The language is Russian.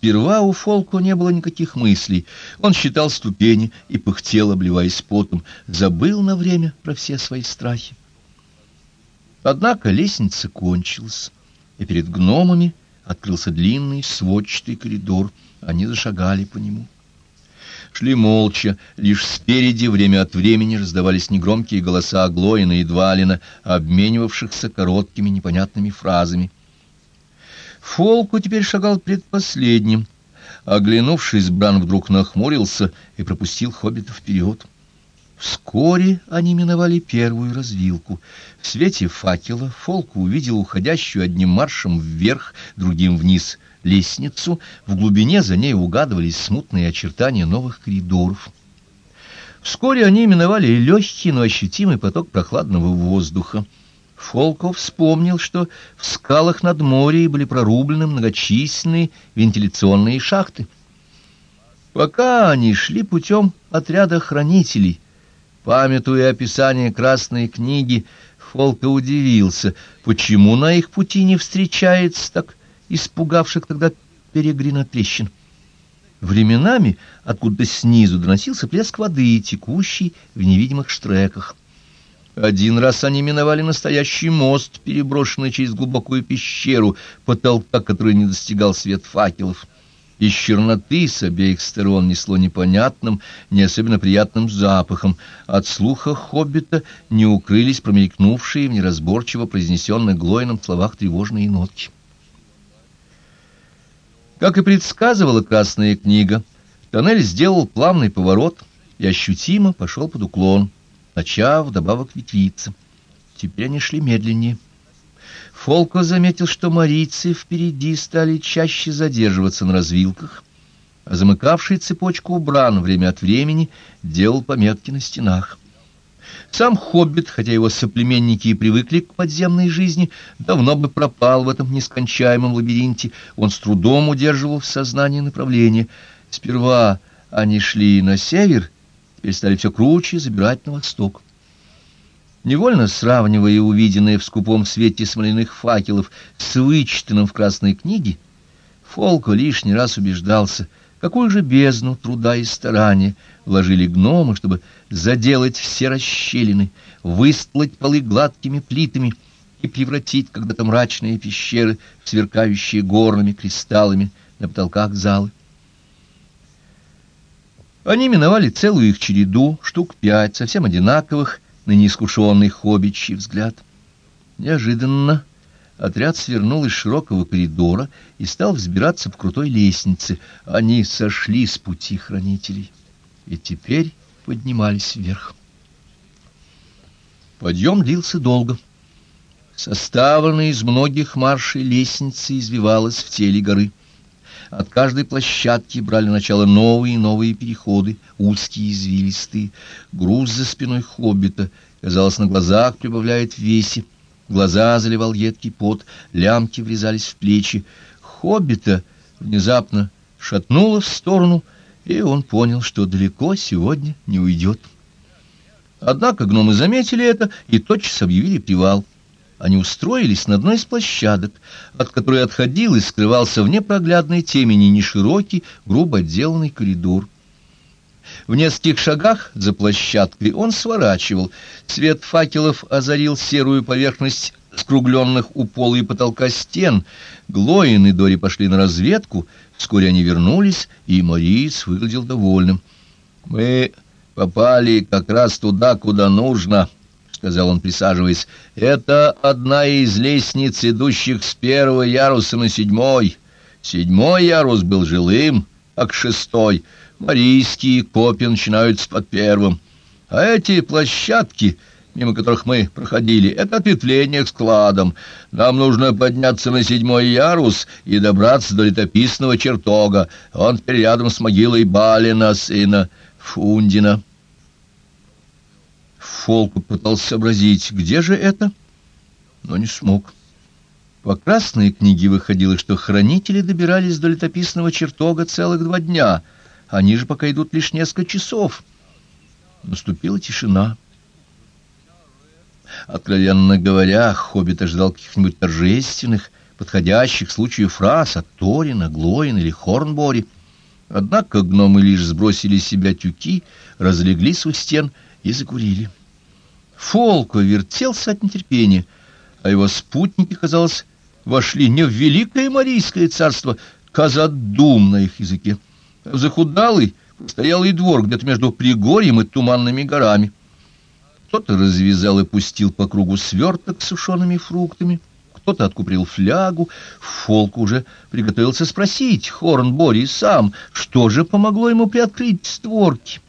Сперва у Фолку не было никаких мыслей. Он считал ступени и пыхтел, обливаясь потом, забыл на время про все свои страхи. Однако лестница кончилась, и перед гномами открылся длинный сводчатый коридор. Они зашагали по нему. Шли молча, лишь спереди время от времени раздавались негромкие голоса Глоина и Двалина, обменивавшихся короткими непонятными фразами. Фолку теперь шагал предпоследним. Оглянувшись, Бран вдруг нахмурился и пропустил хоббита вперед. Вскоре они миновали первую развилку. В свете факела Фолку увидел уходящую одним маршем вверх, другим вниз лестницу. В глубине за ней угадывались смутные очертания новых коридоров. Вскоре они миновали легкий, но ощутимый поток прохладного воздуха. Фолков вспомнил, что в скалах над морем были прорублены многочисленные вентиляционные шахты. Пока они шли путем отряда хранителей, памятуя описание Красной книги, Фолка удивился, почему на их пути не встречается так испугавших тогда перегрина трещин. Временами откуда-то снизу доносился плеск воды, текущий в невидимых штреках. Один раз они миновали настоящий мост, переброшенный через глубокую пещеру, потолка которой не достигал свет факелов. Из черноты с обеих сторон несло непонятным, не особенно приятным запахом. От слуха хоббита не укрылись промелькнувшие в неразборчиво произнесенных Глоином словах тревожные нотки. Как и предсказывала Красная книга, тоннель сделал плавный поворот и ощутимо пошел под уклон начав вдобавок ветвиться. Теперь они шли медленнее. Фолко заметил, что марийцы впереди стали чаще задерживаться на развилках, а замыкавший цепочку Бран время от времени делал пометки на стенах. Сам хоббит, хотя его соплеменники и привыкли к подземной жизни, давно бы пропал в этом нескончаемом лабиринте. Он с трудом удерживал в сознании направление. Сперва они шли на север, теперь стали все круче забирать на восток. Невольно сравнивая увиденное в скупом свете смоляных факелов с вычитанным в Красной книге, Фолко лишний раз убеждался, какую же бездну труда и старания вложили гномы, чтобы заделать все расщелины, выстлать полы гладкими плитами и превратить когда-то мрачные пещеры в сверкающие горными кристаллами на потолках залы. Они миновали целую их череду, штук пять, совсем одинаковых, на неискушенный хоббичий взгляд. Неожиданно отряд свернул из широкого коридора и стал взбираться по крутой лестнице. Они сошли с пути хранителей и теперь поднимались вверх. Подъем длился долго. Составленная из многих маршей лестница извивалась в теле горы. От каждой площадки брали начало новые и новые переходы, узкие и извилистые. Груз за спиной хоббита, казалось, на глазах прибавляет в весе. Глаза заливал едкий пот, лямки врезались в плечи. Хоббита внезапно шатнуло в сторону, и он понял, что далеко сегодня не уйдет. Однако гномы заметили это и тотчас объявили привал. Они устроились на одной из площадок, от которой отходил и скрывался в непроглядной темени неширокий, грубо отделанный коридор. В нескольких шагах за площадкой он сворачивал. Свет факелов озарил серую поверхность скругленных у пола и потолка стен. Глоин и Дори пошли на разведку. Вскоре они вернулись, и Мориц выглядел довольным. «Мы попали как раз туда, куда нужно», сказал он, присаживаясь, — это одна из лестниц, идущих с первого яруса на седьмой. Седьмой ярус был жилым, а к шестой марийские копии начинаются под первым. А эти площадки, мимо которых мы проходили, это ответвление к складам. Нам нужно подняться на седьмой ярус и добраться до летописного чертога. Он теперь рядом с могилой Балина, сына Фундина. Фолку пытался сообразить, где же это, но не смог. По красной книге выходило, что хранители добирались до летописного чертога целых два дня, они же пока идут лишь несколько часов. Наступила тишина. Откровенно говоря, хоббит ожидал каких-нибудь торжественных, подходящих случаю фраз от Торина, Глоин или Хорнбори. Однако гномы лишь сбросили с себя тюки, разлеглись у стен и закурили. Фолко вертелся от нетерпения, а его спутники, казалось, вошли не в великое Марийское царство, Казадум на их языке, а в захудалый, постоялый двор где-то между Пригорьем и Туманными горами. Кто-то развязал и пустил по кругу сверток с сушеными фруктами, кто-то откуприл флягу. Фолк уже приготовился спросить Хорн Бори сам, что же помогло ему приоткрыть створки.